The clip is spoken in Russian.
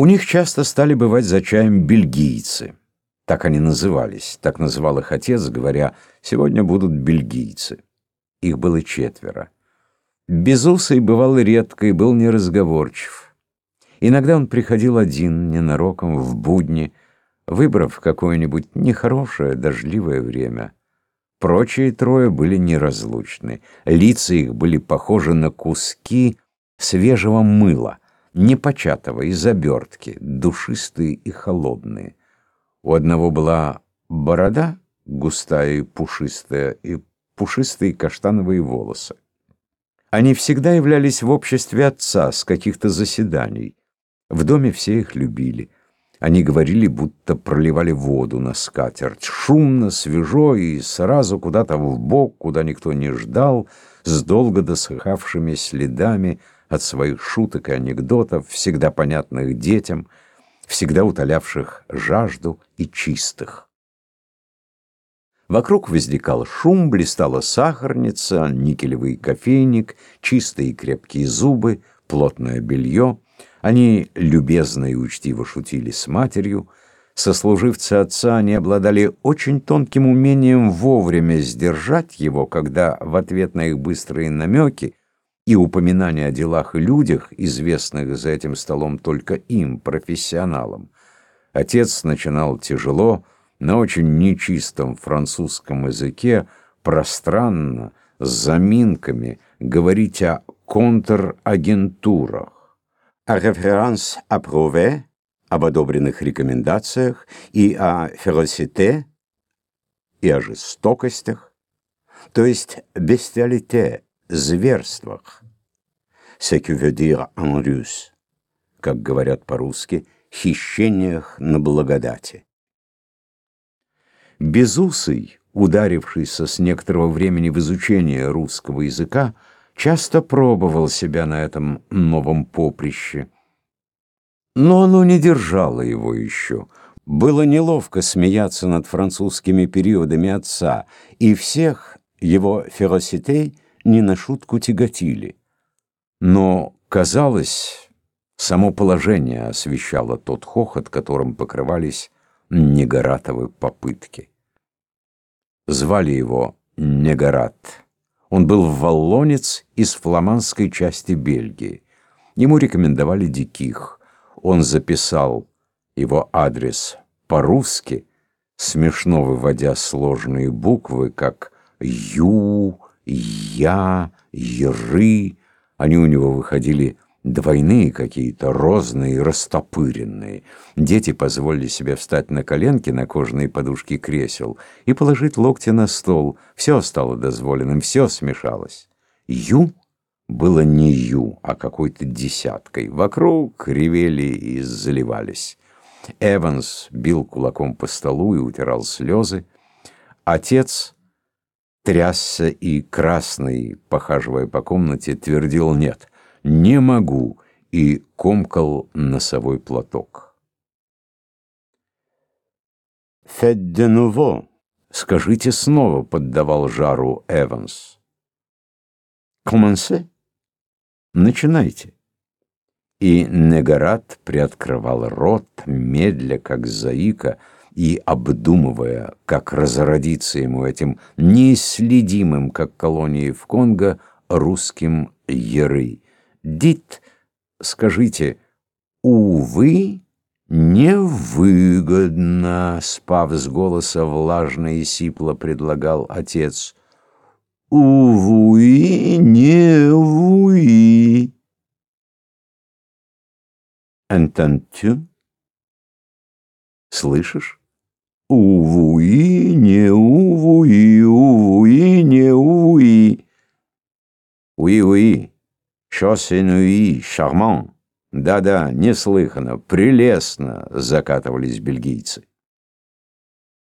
У них часто стали бывать за чаем бельгийцы. Так они назывались, так называл их отец, говоря, «сегодня будут бельгийцы». Их было четверо. Безусый бывал редко и был неразговорчив. Иногда он приходил один, ненароком, в будни, выбрав какое-нибудь нехорошее, дождливое время. Прочие трое были неразлучны. Лица их были похожи на куски свежего мыла непочатого, из обертки, душистые и холодные. У одного была борода густая и пушистая, и пушистые каштановые волосы. Они всегда являлись в обществе отца с каких-то заседаний. В доме все их любили. Они говорили, будто проливали воду на скатерть. Шумно, свежо и сразу куда-то в бок, куда никто не ждал, с долго досыхавшими следами, от своих шуток и анекдотов, всегда понятных детям, всегда утолявших жажду и чистых. Вокруг возникал шум, блистала сахарница, никелевый кофейник, чистые крепкие зубы, плотное белье. Они любезно и учтиво шутили с матерью. Сослуживцы отца они обладали очень тонким умением вовремя сдержать его, когда в ответ на их быстрые намеки и упоминания о делах и людях, известных за этим столом только им, профессионалам. Отец начинал тяжело, на очень нечистом французском языке, пространно, с заминками, говорить о контрагентурах, о реферанс апрове, об одобренных рекомендациях и о феросите, и о жестокостях, то есть бестиалите, зверствах. Ce russe, как говорят по-русски, хищениях на благодати. Безусый, ударившийся с некоторого времени в изучение русского языка, часто пробовал себя на этом новом поприще. Но оно не держало его еще. Было неловко смеяться над французскими периодами отца, и всех его фероситей не на шутку тяготили. Но, казалось, само положение освещало тот хохот, которым покрывались Негоратовы попытки. Звали его Негорат. Он был валлонец из фламандской части Бельгии. Ему рекомендовали диких. Он записал его адрес по-русски, смешно выводя сложные буквы, как «ю», «я», «еры». Они у него выходили двойные какие-то, розные, растопыренные. Дети позволили себе встать на коленки на кожаные подушки кресел и положить локти на стол. Все стало дозволенным, все смешалось. «Ю» было не «ю», а какой-то десяткой. Вокруг ревели и заливались. Эванс бил кулаком по столу и утирал слезы. Отец трясся и красный, похаживая по комнате, твердил «нет, не могу» и комкал носовой платок. «Faites de nouveau», «Скажите снова», — поддавал жару Эванс. «Commencez», «Начинайте». И Негарат приоткрывал рот, медля, как заика, — и обдумывая, как разродиться ему этим неисследимым, как колонии в Конго, русским еры. Дит, скажите, увы, невыгодно, спав с голоса влажно и сипло предлагал отец. Увы, не увы. Entends-tu? Слышишь? Увуи, не увуи, увуи, не увуи. Уи-уи, шосенуи, шарман. Да-да, неслыханно, прелестно, закатывались бельгийцы.